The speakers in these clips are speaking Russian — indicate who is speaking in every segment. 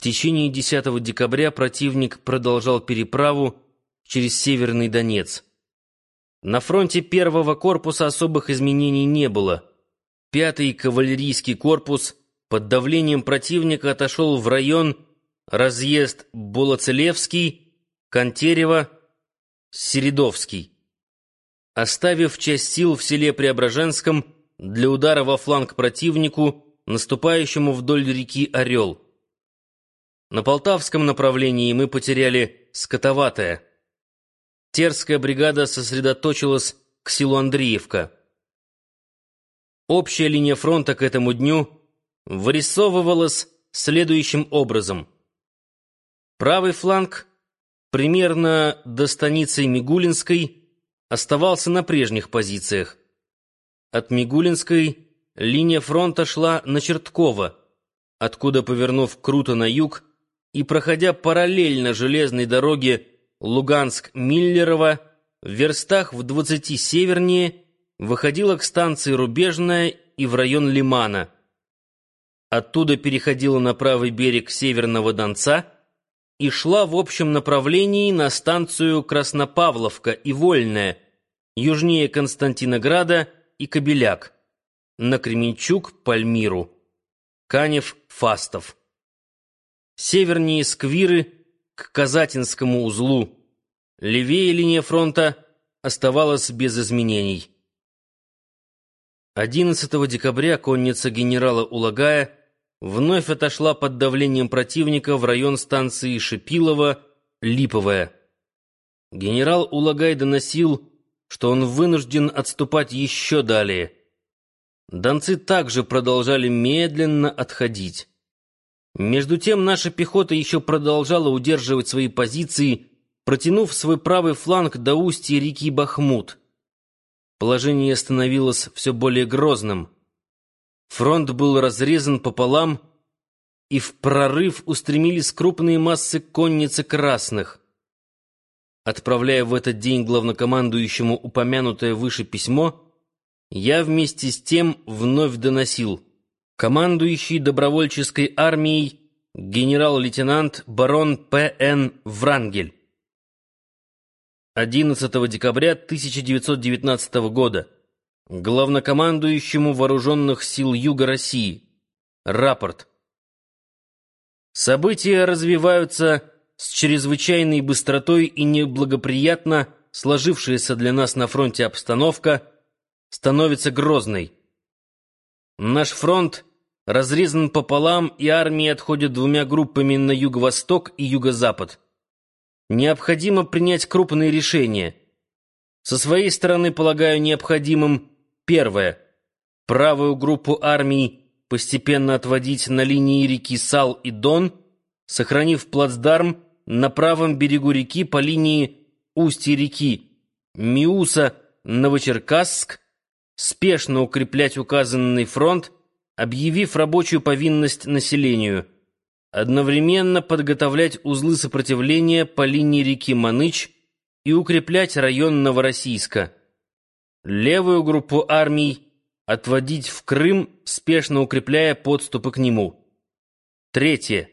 Speaker 1: В течение 10 декабря противник продолжал переправу через Северный Донец. На фронте первого корпуса особых изменений не было. Пятый кавалерийский корпус под давлением противника отошел в район разъезд Болоцелевский, Контерево, Середовский, оставив часть сил в селе Преображенском для удара во фланг противнику, наступающему вдоль реки Орел. На Полтавском направлении мы потеряли Скотоватое. Терская бригада сосредоточилась к селу Андреевка. Общая линия фронта к этому дню вырисовывалась следующим образом. Правый фланг, примерно до станицы Мигулинской, оставался на прежних позициях. От Мигулинской линия фронта шла на Чертково, откуда, повернув круто на юг и проходя параллельно железной дороге Луганск-Миллерово, в верстах в двадцати севернее, выходила к станции Рубежная и в район Лимана. Оттуда переходила на правый берег Северного Донца и шла в общем направлении на станцию Краснопавловка и Вольная, южнее Константинограда и Кобеляк, на Кременчук, Пальмиру, Канев, Фастов. Севернее Сквиры к Казатинскому узлу. Левее линия фронта оставалась без изменений. 11 декабря конница генерала Улагая вновь отошла под давлением противника в район станции Шипилова, Липовая. Генерал Улагай доносил, что он вынужден отступать еще далее. Донцы также продолжали медленно отходить. Между тем наша пехота еще продолжала удерживать свои позиции, протянув свой правый фланг до устья реки Бахмут. Положение становилось все более грозным. Фронт был разрезан пополам, и в прорыв устремились крупные массы конницы красных. Отправляя в этот день главнокомандующему упомянутое выше письмо, я вместе с тем вновь доносил — командующий добровольческой армией генерал-лейтенант барон П.Н. Врангель. 11 декабря 1919 года главнокомандующему вооруженных сил Юга России. Рапорт. События развиваются с чрезвычайной быстротой и неблагоприятно сложившаяся для нас на фронте обстановка становится грозной. Наш фронт разрезан пополам, и армии отходят двумя группами на юго-восток и юго-запад. Необходимо принять крупные решения. Со своей стороны, полагаю, необходимым первое — правую группу армий постепенно отводить на линии реки Сал и Дон, сохранив плацдарм на правом берегу реки по линии устья реки Миуса-Новочеркасск, спешно укреплять указанный фронт объявив рабочую повинность населению, одновременно подготовлять узлы сопротивления по линии реки Маныч и укреплять район Новороссийска. Левую группу армий отводить в Крым, спешно укрепляя подступы к нему. Третье.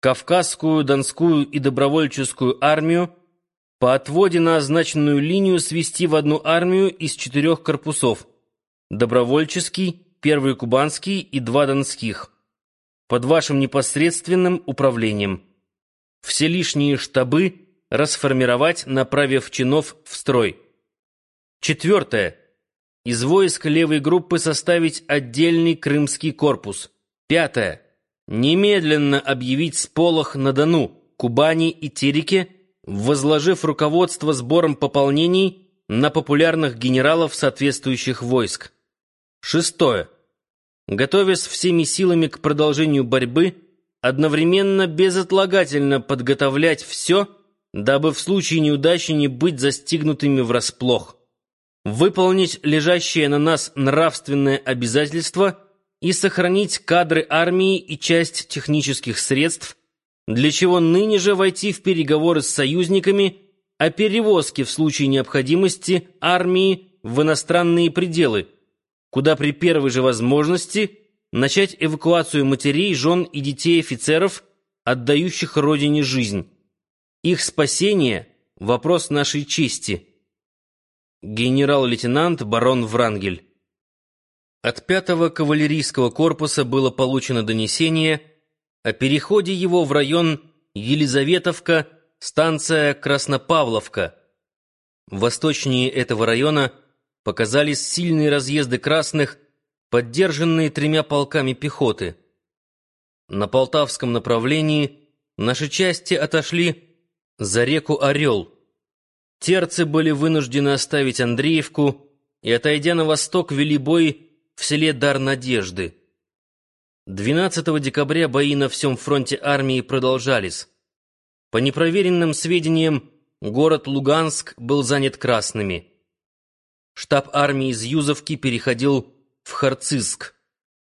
Speaker 1: Кавказскую, Донскую и добровольческую армию по отводе на означенную линию свести в одну армию из четырех корпусов – добровольческий, первый кубанский и два донских. Под вашим непосредственным управлением. Все лишние штабы расформировать, направив чинов в строй. Четвертое. Из войск левой группы составить отдельный крымский корпус. Пятое. Немедленно объявить сполох на Дону, Кубани и Тереке, возложив руководство сбором пополнений на популярных генералов соответствующих войск. Шестое. Готовясь всеми силами к продолжению борьбы, одновременно безотлагательно подготовлять все, дабы в случае неудачи не быть застигнутыми врасплох. Выполнить лежащее на нас нравственное обязательство и сохранить кадры армии и часть технических средств, для чего ныне же войти в переговоры с союзниками о перевозке в случае необходимости армии в иностранные пределы – куда при первой же возможности начать эвакуацию матерей, жен и детей офицеров, отдающих родине жизнь. Их спасение — вопрос нашей чести. Генерал-лейтенант барон Врангель. От пятого кавалерийского корпуса было получено донесение о переходе его в район Елизаветовка, станция Краснопавловка. Восточнее этого района показались сильные разъезды красных, поддержанные тремя полками пехоты. На Полтавском направлении наши части отошли за реку Орел. Терцы были вынуждены оставить Андреевку и, отойдя на восток, вели бой в селе Дар Надежды. 12 декабря бои на всем фронте армии продолжались. По непроверенным сведениям, город Луганск был занят красными. Штаб армии из Юзовки переходил в Харциск.